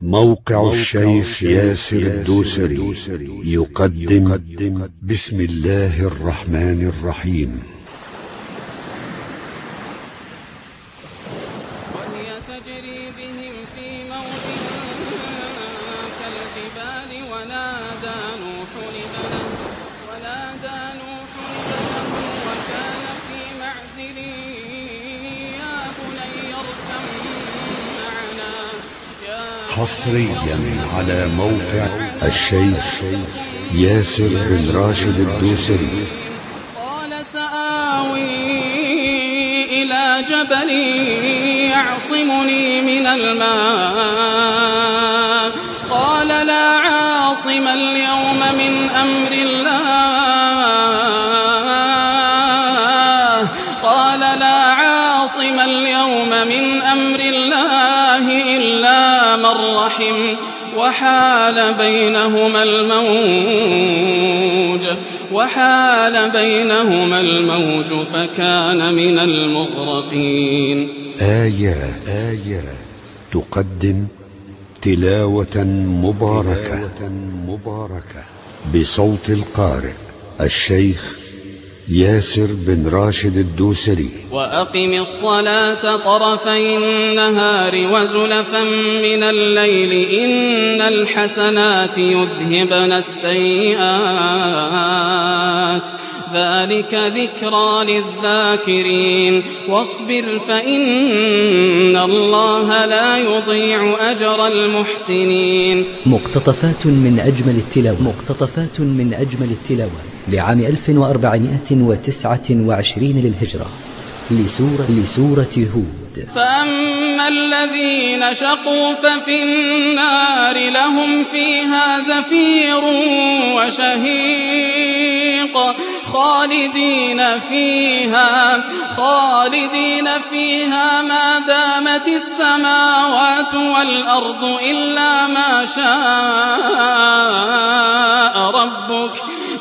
موقع الشيخ ياسر الدوسري يقدم. بسم الله الرحمن الرحيم. حصريا على موقع الشيخ ياسر بن راشد الدوسري. قال سآوي إلى جبل يعصمني من الماء. قال لا عاصم اليوم من أمر الله. رحم وحال بينهما الموج وحال بينهما الموج فكان من المغرقين. آيات آيات تقدم تلاوة مباركة مباركة. بصوت القارئ الشيخ ياسر بن راشد الدوسري. وأقم الصلاة طرفي النهار وزلفا من الليل إن الحسنات يذهبن السيئات. ذلك ذكرى للذاكرين. واصبر فإن الله لا يضيع أجر المحسنين. مقتطفات من أجمل التلاوة. مقتطفات من أجمل التلاوة. لعام 1429 للهجرة لسورة, لسورة هود. فأما الذين شقوا ففي النار لهم فيها زفير وشهيق خالدين فيها خالدين فيها ما دامت السماوات والأرض إلا ما شاء ربك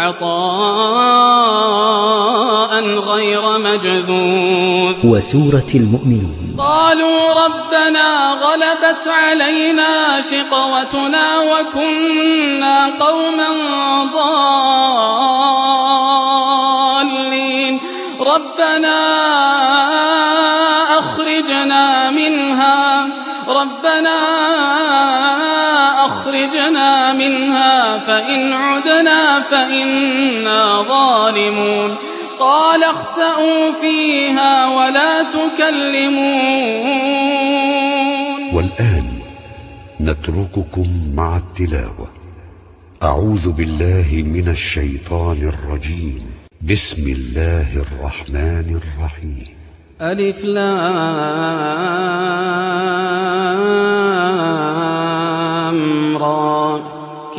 عطاء غير مجذوذ. وسورة المؤمنون. قالوا ربنا غلبت علينا شقوتنا وكنا قوما ضالين. ربنا أخرجنا منها. ربنا منها فإن عدنا فإنا ظالمون. قال اخسأوا فيها ولا تكلمون. والآن نترككم مع التلاوة. أعوذ بالله من الشيطان الرجيم. بسم الله الرحمن الرحيم. ألف لام. را.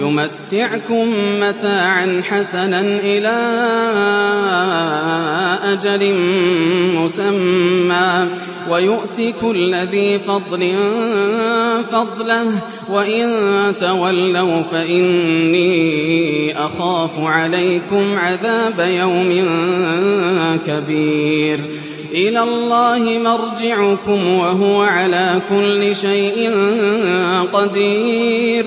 يمتعكم متاعا حسنا إلى أجل مسمى. ويؤتي كل ذي فضل فضله وإن تولوا فإني أخاف عليكم عذاب يوم كبير. إلى الله مرجعكم وهو على كل شيء قدير.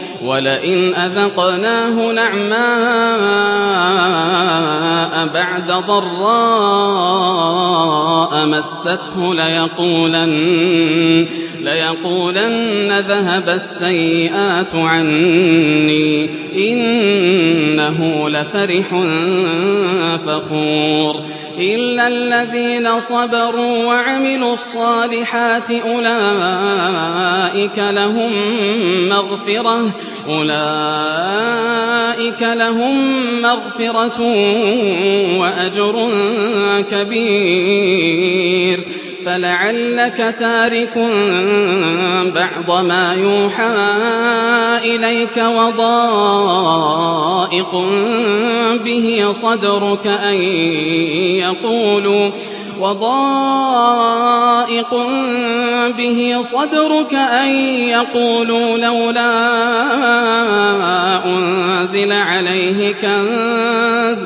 ولئن أذقناه نعماء بعد ضراء مسته ليقولن ليقولن ذهب السيئات عني إنه لفرح فخور. إلا الذين صبروا وعملوا الصالحات أولئك لهم مغفرة أولئك لهم مغفرة وأجر كبير فلعلك تارك بعض ما يوحى إليك وضائق به صدرك أن يقولوا وضائق به صدرك أن يقولوا لولا أنزل عليه كنز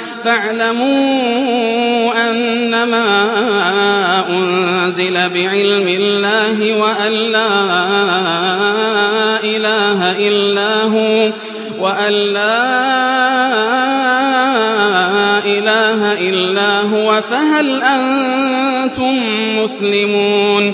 فاعلموا أنما أنزل بعلم الله وأن لا إله إلا هو وأن لا إله إلا هو فهل أنتم مسلمون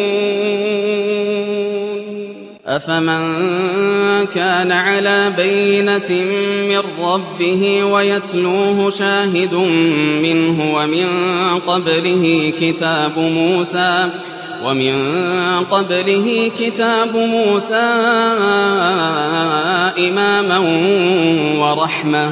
أفمن كان على بينة من ربه ويتلوه شاهد منه ومن قبله كتاب موسى ومن قبله كتاب موسى إماما ورحمة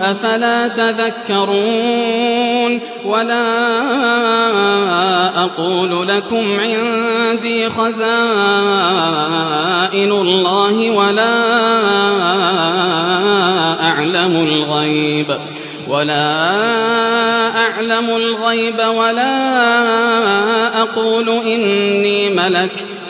أفلا تذكرون ولا أقول لكم عندي خزائن الله ولا أعلم الغيب ولا أعلم الغيب ولا أقول إني ملك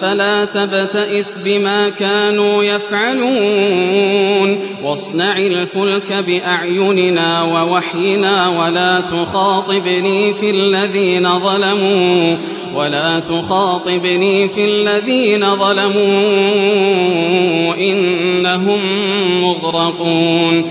فلا تبتئس بما كانوا يفعلون. واصنع الفلك بأعيننا ووحينا ولا تخاطبني في الذين ظلموا ولا تخاطبني في الذين ظلموا إنهم مغرقون.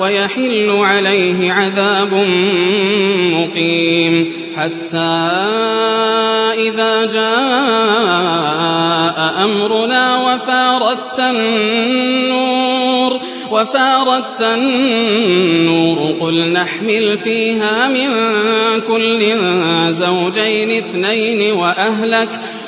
ويحل عليه عذاب مقيم. حتى إذا جاء أمرنا وفاردت النور وفاردت النور قل نحمل فيها من كل زوجين اثنين وأهلك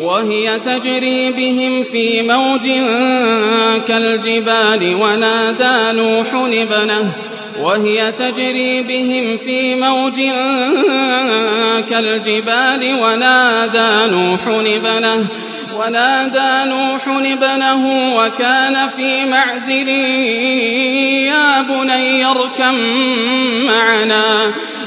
وهي تجري بهم في موج كالجبال ونادى نوح ابنه وهي تجري بهم في موج كالجبال ونادى نوح ابنه ونادى نوح ابنه وكان في معزل يا بني اركم معنا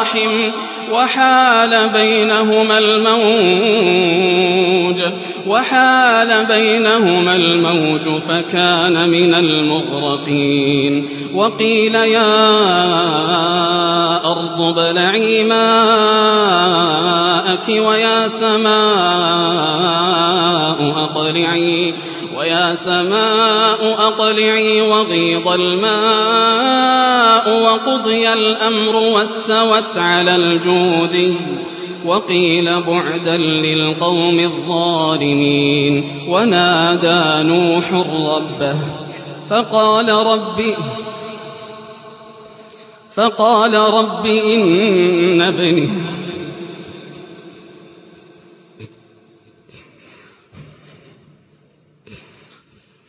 رحم وحال بينهما الموج وحال بينهما الموج فكان من المغرقين وقيل يا أرض ابلعي ماءك ويا سماء أقلعي ويا سماء أقلعي وغيض الماء وقضي الأمر واستوت على الجود. وقيل بعدا للقوم الظالمين. ونادى نوح ربه. فقال رب فقال رب إن ابني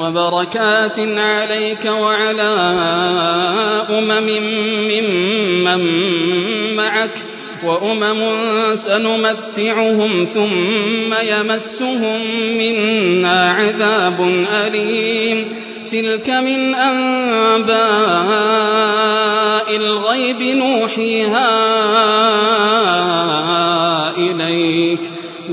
وبركات عليك وعلى أمم ممن معك وأمم سنمتعهم ثم يمسهم منا عذاب أليم. تلك من أنباء الغيب نوحيها.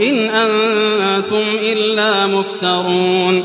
إن أنتم إلا مفترون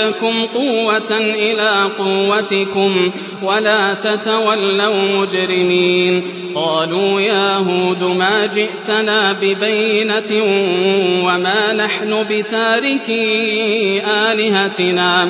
ويزدكم قوة إلى قوتكم ولا تتولوا مجرمين. قالوا يا هود ما جئتنا ببينة وما نحن بتاركي آلهتنا.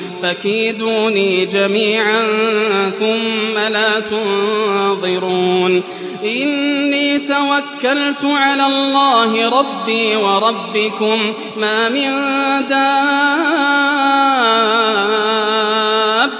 فكيدوني جميعا ثم لا تنظرون. إني توكلت على الله ربي وربكم ما من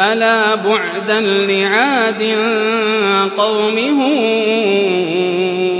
ألا بعدا لعاد قوم هود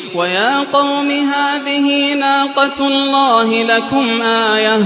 ويا قوم هذه ناقة الله لكم آية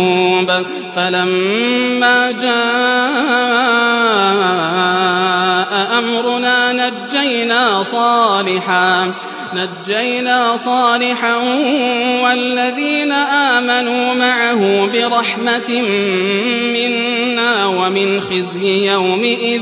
فلما جاء أمرنا نجينا صالحا نجينا صالحا والذين آمنوا معه برحمة منا ومن خزي يومئذ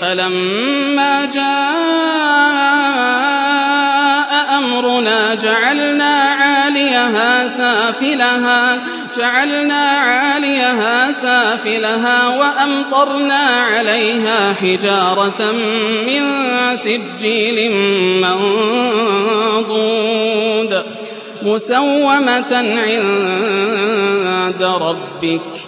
فلما جاء أمرنا جعلنا عاليها سافلها جعلنا عاليها سافلها وأمطرنا عليها حجارة من سجيل منضود مسومة عند ربك.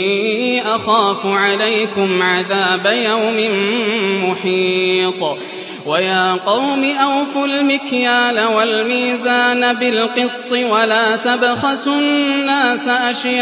أخاف عليكم عذاب يوم محيط. ويا قوم أوفوا المكيال والميزان بالقسط ولا تبخسوا الناس أشياءهم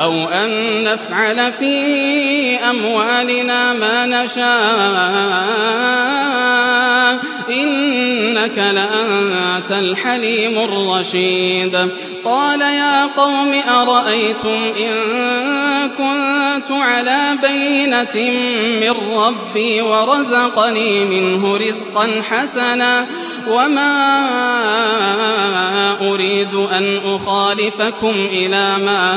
أو أن نفعل في أموالنا ما نشاء إنك لأنت الحليم الرشيد. قال يا قوم أرأيتم إن كنت على بينة من ربي ورزقني منه رزقا حسنا وما أريد أن أخالفكم إلى ما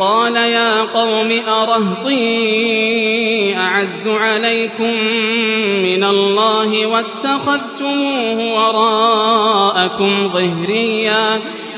قال يا قوم أرهطي أعز عليكم من الله واتخذتموه وراءكم ظهريا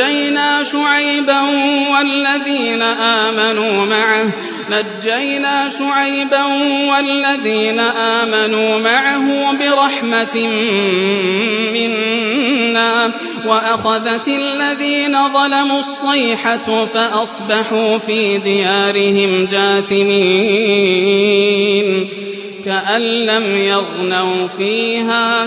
نجينا شعيبا والذين آمنوا معه. نجينا شعيبا والذين آمنوا معه برحمة منا. وأخذت الذين ظلموا الصيحة فأصبحوا في ديارهم جاثمين. كأن لم يغنوا فيها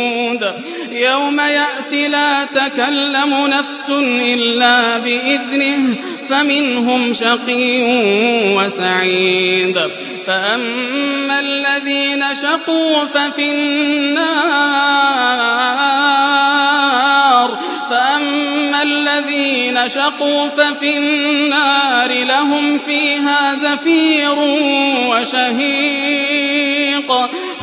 يوم يأتي لا تكلم نفس إلا بإذنه فمنهم شقي وسعيد. فأما الذين شقوا ففي النار فأما الذين شقوا ففي النار لهم فيها زفير وشهيق.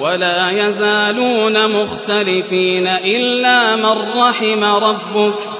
ولا يزالون مختلفين إلا من رحم ربك.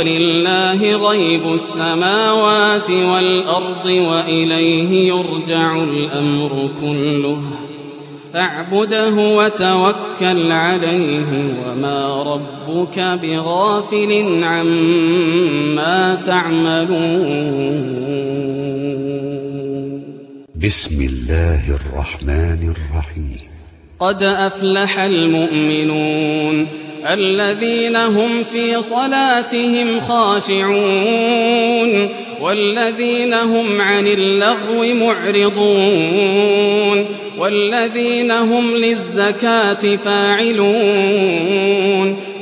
ولله غيب السماوات والأرض وإليه يرجع الأمر كله. فاعبده وتوكل عليه وما ربك بغافل عما تعملون. بسم الله الرحمن الرحيم. قد أفلح المؤمنون. الذين هم في صلاتهم خاشعون والذين هم عن اللغو معرضون والذين هم للزكاة فاعلون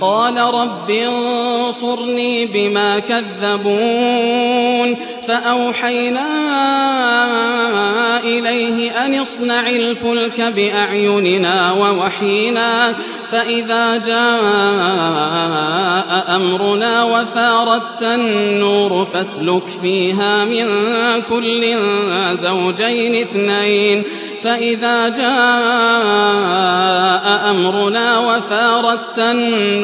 قال رب انصرني بما كذبون فأوحينا إليه أن اصنع الفلك بأعيننا ووحينا فإذا جاء أمرنا وفاردت النور فاسلك فيها من كل زوجين اثنين فإذا جاء أمرنا وفاردت النور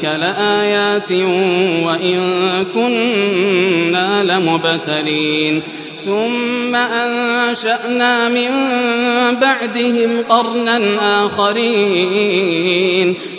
لآيات وإن كنا لمبتلين ثم أنشأنا من بعدهم قرنا آخرين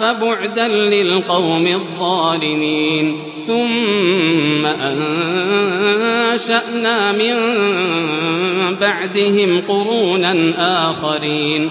فبعدا للقوم الظالمين. ثم أنشأنا من بعدهم قرونا آخرين.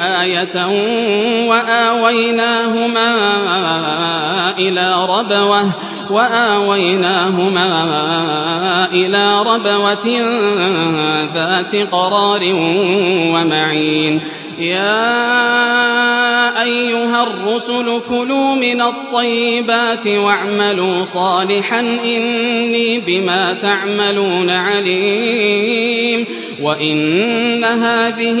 آية وآويناهما إلى ربوة وآويناهما إلى ربوة ذات قرار ومعين يا أيها الرسل كلوا من الطيبات واعملوا صالحا إني بما تعملون عليم وإن هذه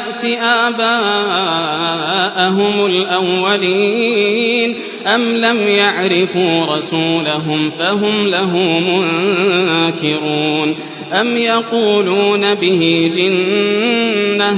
يأت آباءهم الأولين أم لم يعرفوا رسولهم فهم له منكرون أم يقولون به جنة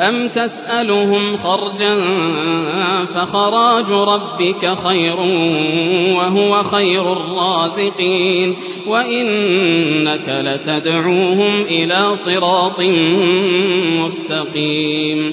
أم تسألهم خرجا فخراج ربك خير وهو خير الرازقين وإنك لتدعوهم إلى صراط مستقيم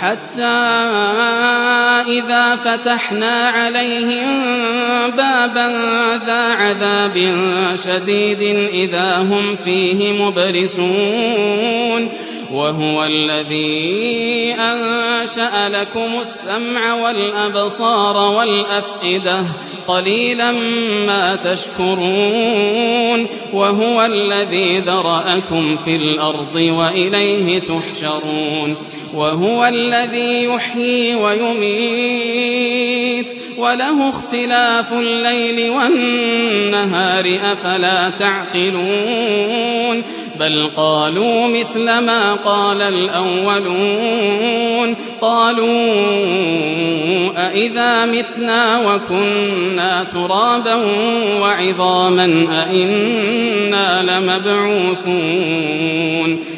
حتى إذا فتحنا عليهم بابا ذا عذاب شديد إذا هم فيه مبرسون وهو الذي أنشأ لكم السمع والأبصار والأفئدة قليلا ما تشكرون وهو الذي ذرأكم في الأرض وإليه تحشرون وهو الذي يحيي ويميت. وله اختلاف الليل والنهار أفلا تعقلون؟ بل قالوا مثل ما قال الأولون. قالوا أئذا متنا وكنا ترابا وعظاما أئنا لمبعوثون؟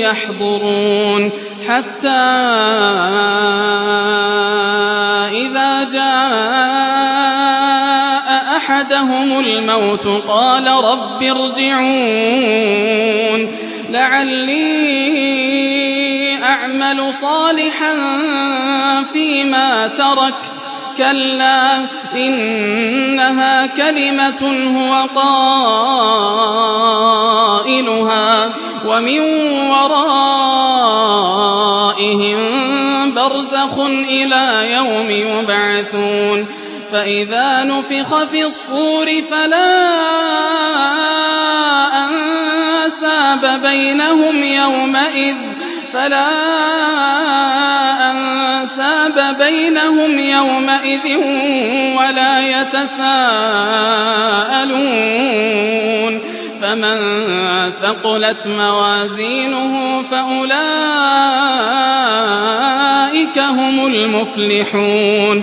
يحضرون حتى إذا جاء أحدهم الموت قال رب ارجعون لعلي أعمل صالحا فيما تركت كلا إنها كلمة هو قائلها ومن ورائهم برزخ إلى يوم يبعثون. فإذا نفخ في الصور فلا أنساب بينهم يومئذ فلا أنساب بينهم يومئذ ولا يتساءلون فمن ثقلت موازينه فأولئك هم المفلحون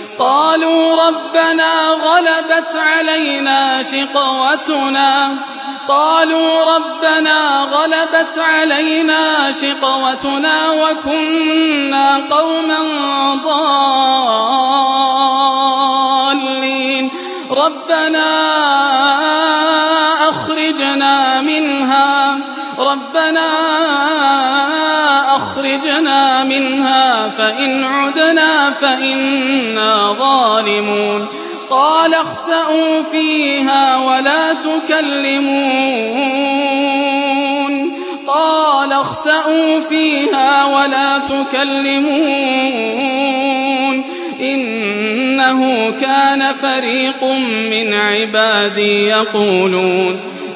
قالوا ربنا غلبت علينا شقوتنا. قالوا ربنا غلبت علينا شقوتنا وكنا قوما ضالين. ربنا أخرجنا منها. ربنا أخرجنا منها فإن عدنا فإنا ظالمون. قال اخسأوا فيها ولا تكلمون. قال اخسأوا فيها ولا تكلمون. إنه كان فريق من عبادي يقولون.